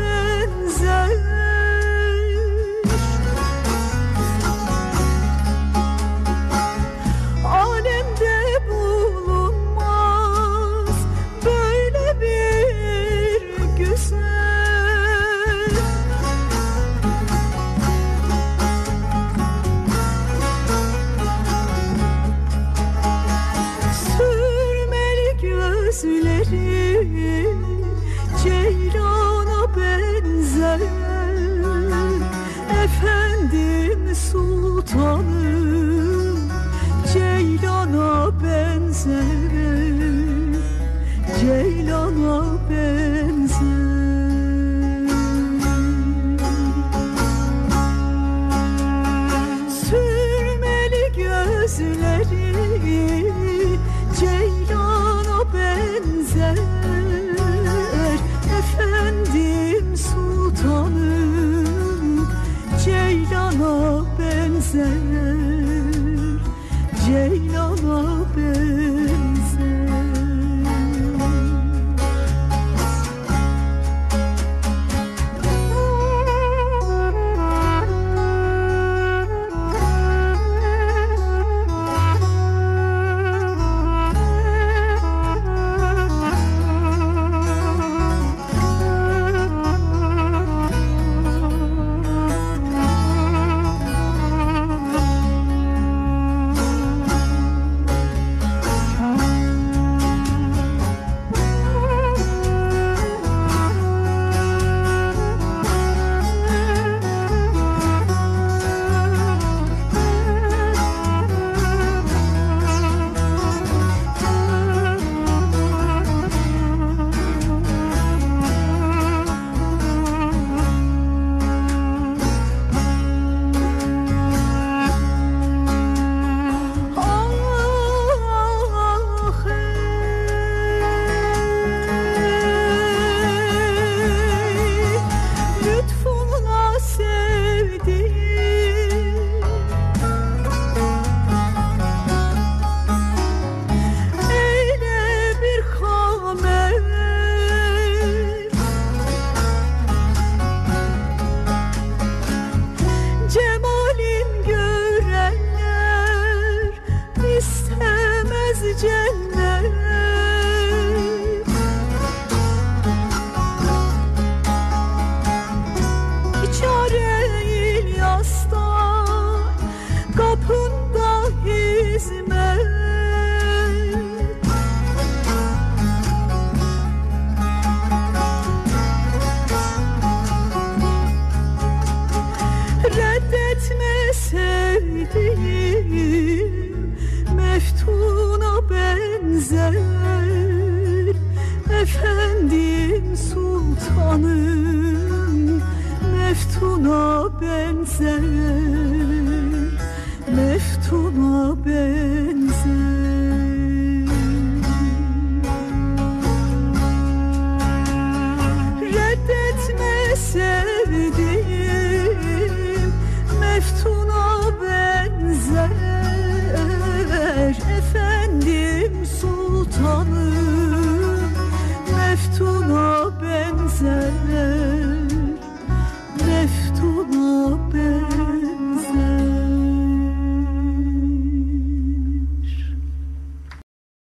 bed. Benzer Ceylana benzer Meftuna benzer Meftuna benzer.